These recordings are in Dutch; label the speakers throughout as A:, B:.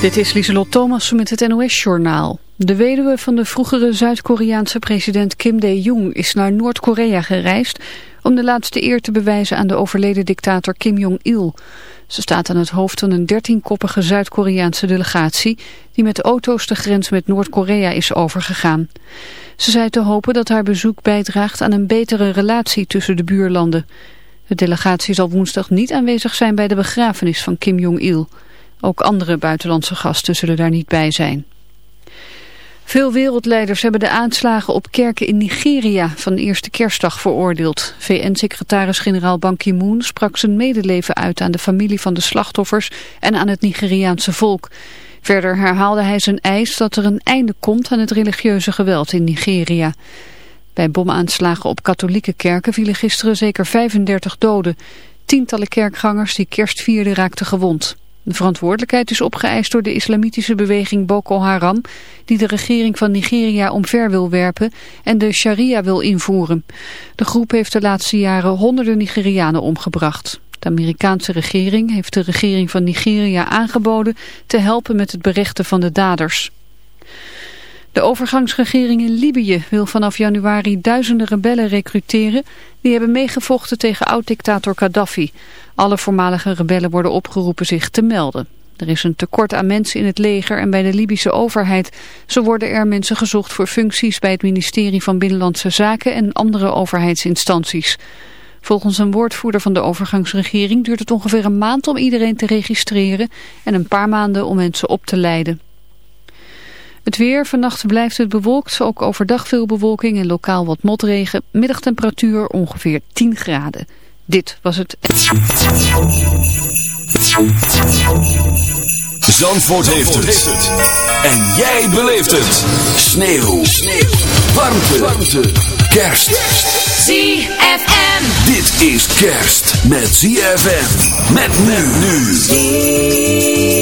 A: Dit is Lieselot Thomas met het NOS-journaal. De weduwe van de vroegere Zuid-Koreaanse president Kim Dae-jung is naar Noord-Korea gereisd om de laatste eer te bewijzen aan de overleden dictator Kim Jong-il. Ze staat aan het hoofd van een dertienkoppige Zuid-Koreaanse delegatie die met auto's de grens met Noord-Korea is overgegaan. Ze zei te hopen dat haar bezoek bijdraagt aan een betere relatie tussen de buurlanden. De delegatie zal woensdag niet aanwezig zijn bij de begrafenis van Kim Jong-il. Ook andere buitenlandse gasten zullen daar niet bij zijn. Veel wereldleiders hebben de aanslagen op kerken in Nigeria van eerste kerstdag veroordeeld. VN-secretaris-generaal Ban Ki-moon sprak zijn medeleven uit aan de familie van de slachtoffers en aan het Nigeriaanse volk. Verder herhaalde hij zijn eis dat er een einde komt aan het religieuze geweld in Nigeria. Bij bomaanslagen op katholieke kerken vielen gisteren zeker 35 doden. Tientallen kerkgangers die kerst vierden raakten gewond. De verantwoordelijkheid is opgeëist door de islamitische beweging Boko Haram... die de regering van Nigeria omver wil werpen en de sharia wil invoeren. De groep heeft de laatste jaren honderden Nigerianen omgebracht. De Amerikaanse regering heeft de regering van Nigeria aangeboden... te helpen met het berechten van de daders. De overgangsregering in Libië wil vanaf januari duizenden rebellen recruteren... die hebben meegevochten tegen oud-dictator Gaddafi... Alle voormalige rebellen worden opgeroepen zich te melden. Er is een tekort aan mensen in het leger en bij de Libische overheid. Zo worden er mensen gezocht voor functies bij het ministerie van Binnenlandse Zaken en andere overheidsinstanties. Volgens een woordvoerder van de overgangsregering duurt het ongeveer een maand om iedereen te registreren en een paar maanden om mensen op te leiden. Het weer, vannacht blijft het bewolkt, ook overdag veel bewolking en lokaal wat motregen. Middagtemperatuur ongeveer 10 graden. Dit was het.
B: Zandvoort, heeft, het. En jij beleeft het. Sneeuw. Sneeuw. Warmte. Warmte. Kerst.
C: ZFM.
B: Dit is kerst met ZFM. Met men nu.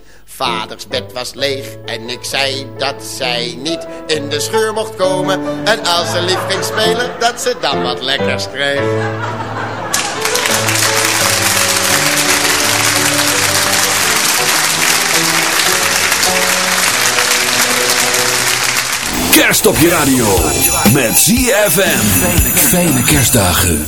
C: Vaders bed was leeg en ik zei dat zij niet in de scheur mocht komen. En als ze lief ging spelen, dat ze dan wat lekkers kreeg.
B: Kerst op je radio met ZFM. Fijne kerstdagen.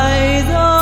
D: by the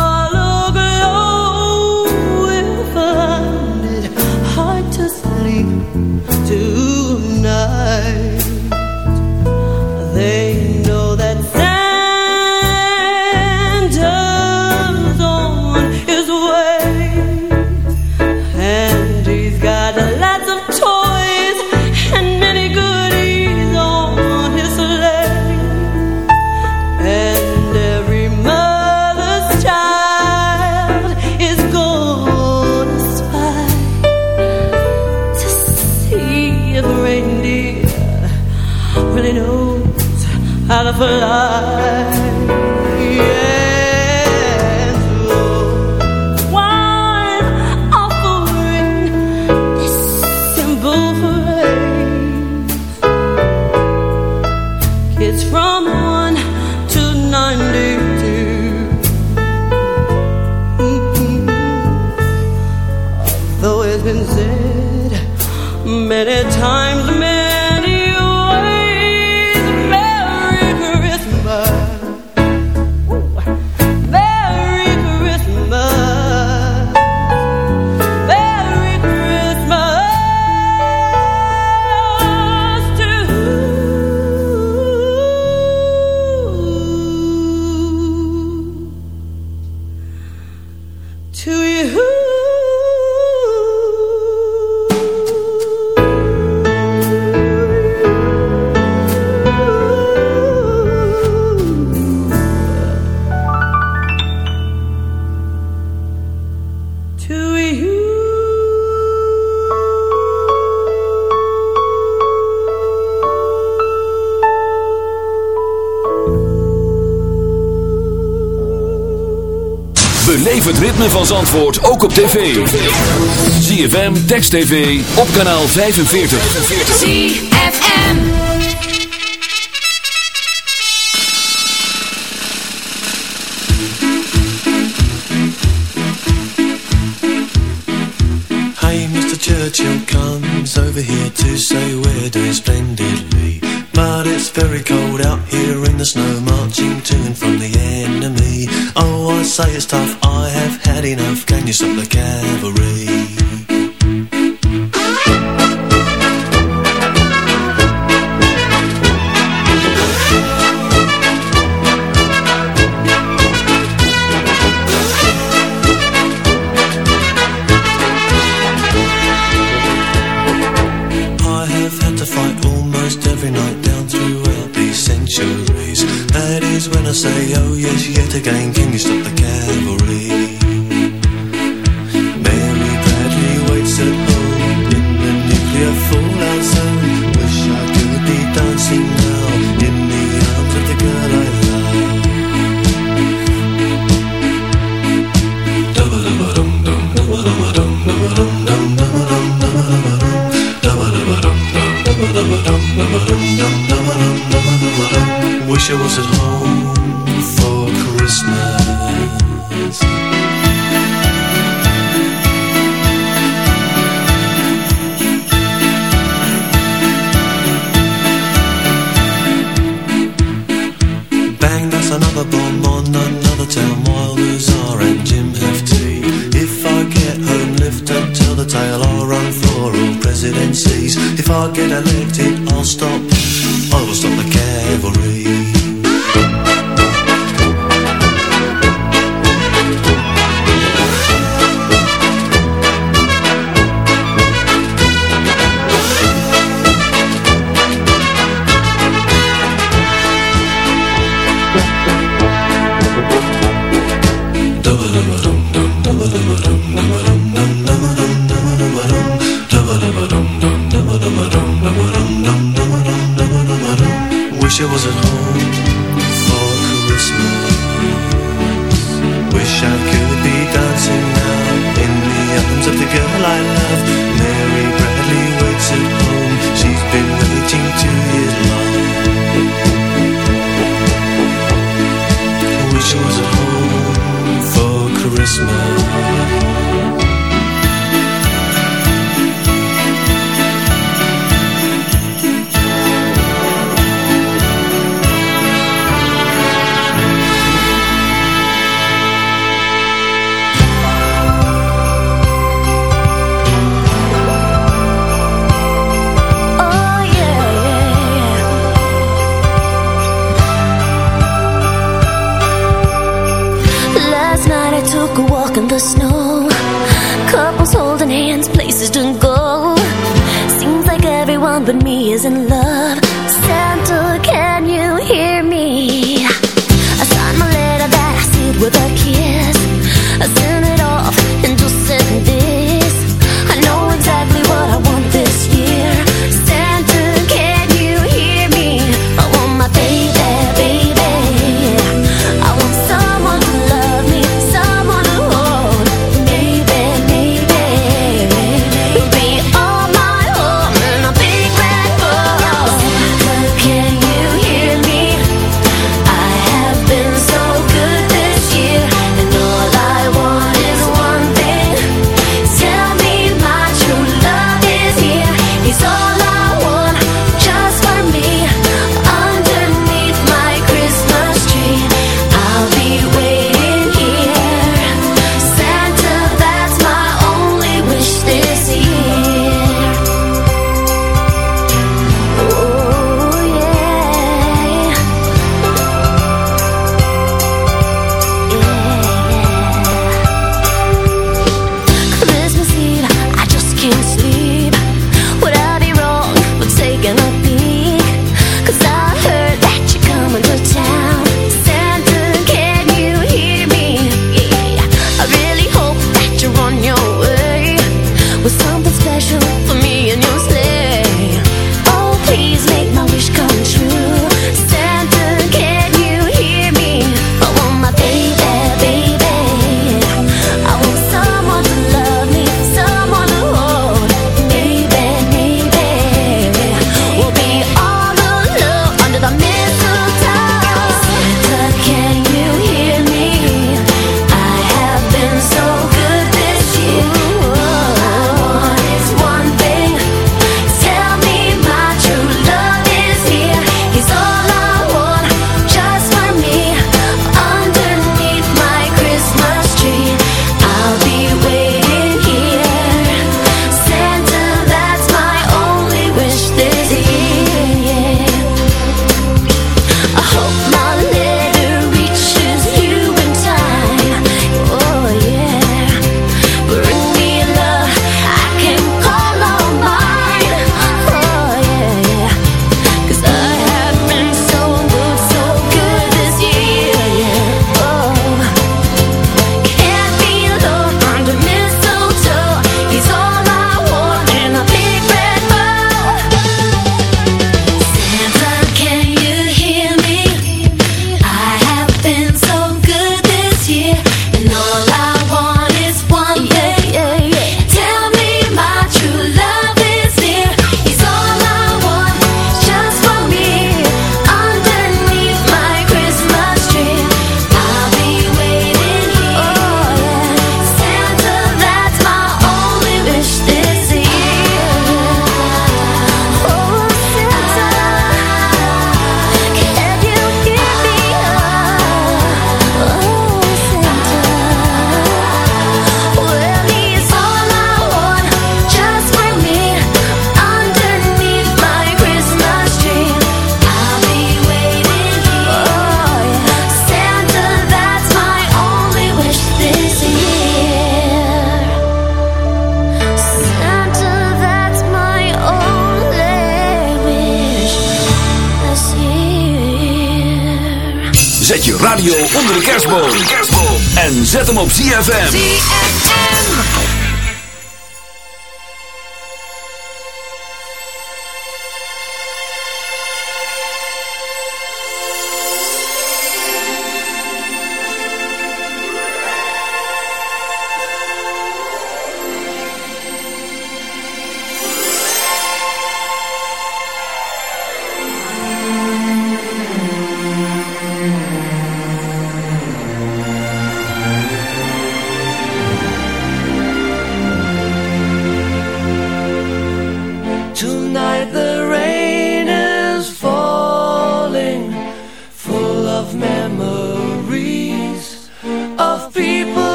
B: het ritme van Zandvoort ook op tv. ZFM, Text TV, op kanaal 45.
E: ZFM
F: Hey, Mr. Churchill comes over here to say we're doing splendidly. But it's very cold out here in the snow, marching to and from the enemy. Oh, I say it's tough, I had enough, can you stop the cavalry?
G: someone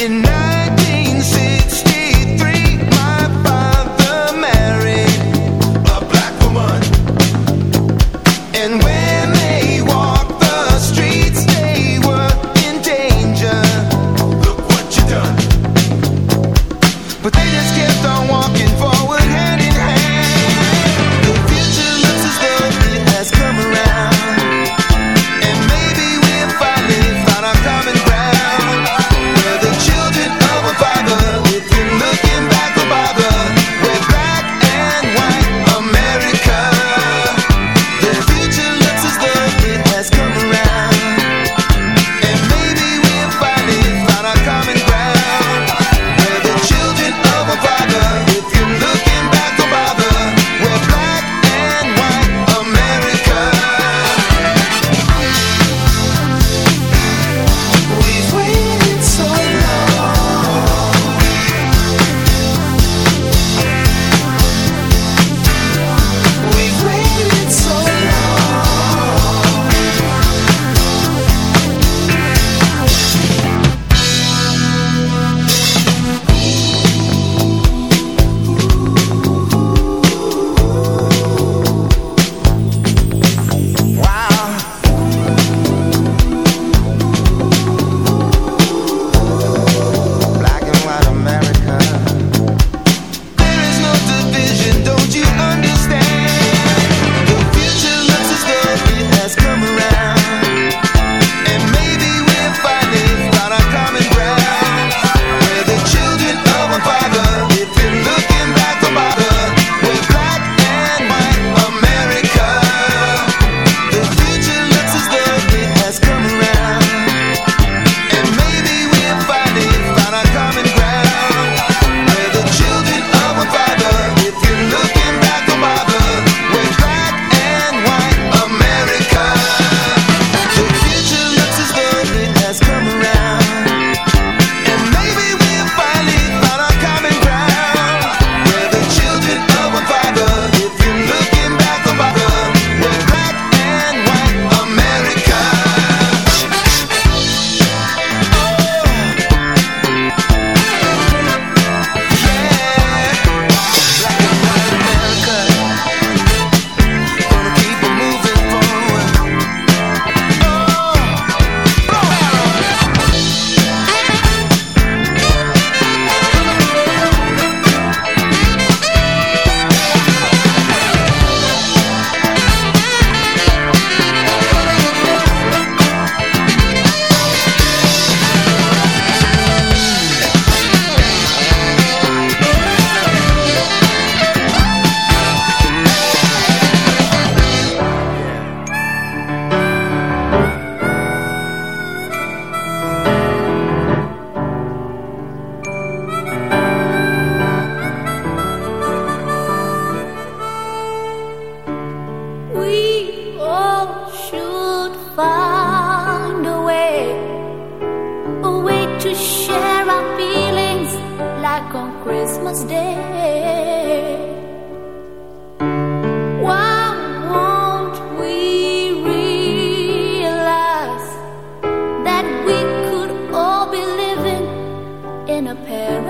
E: enough now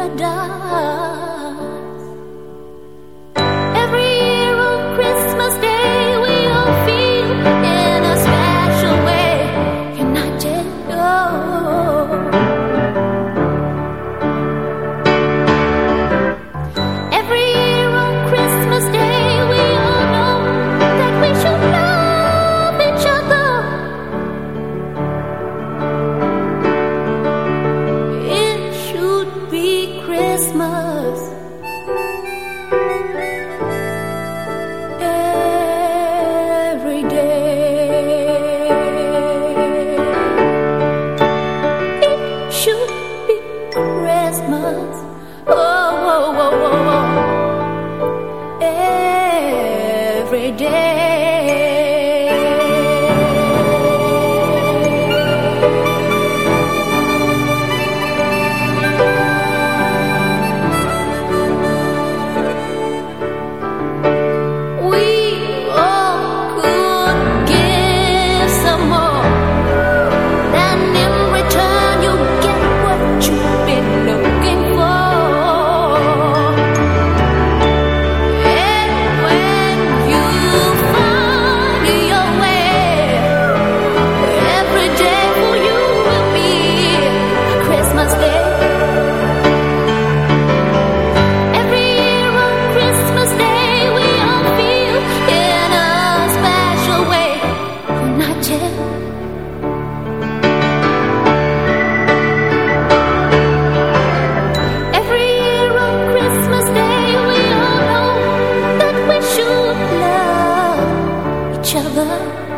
E: berada
H: other.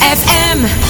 H: FM.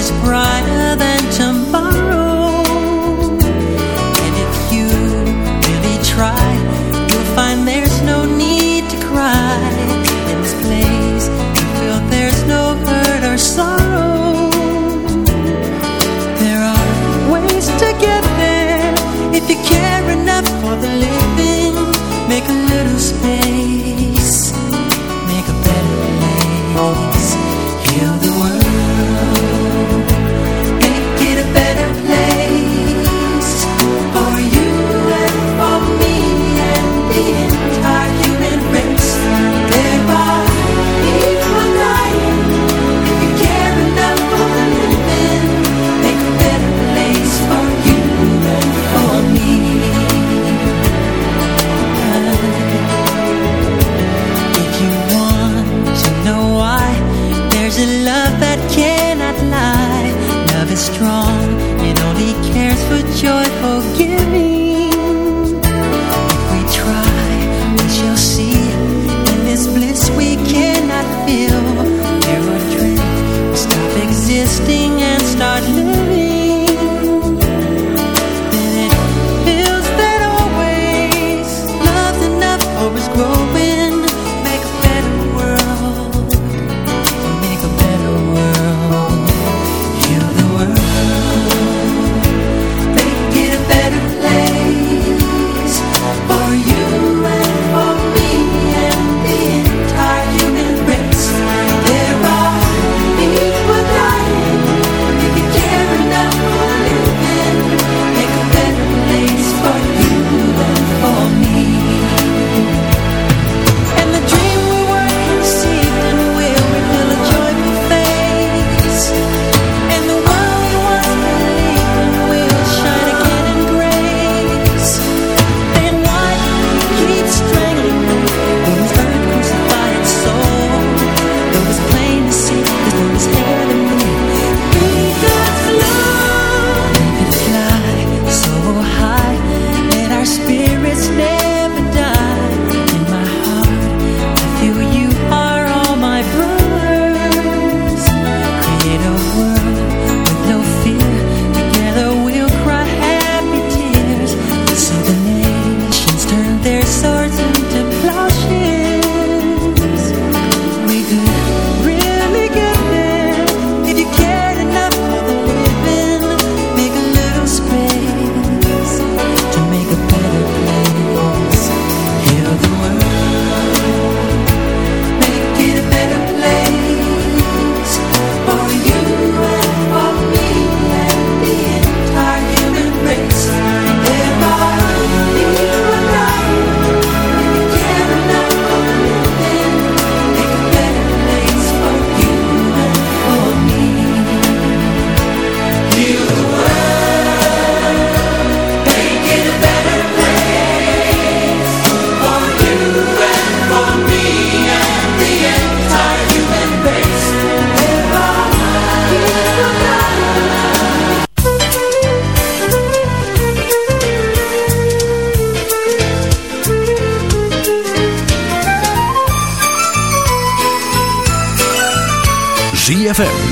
D: much brighter.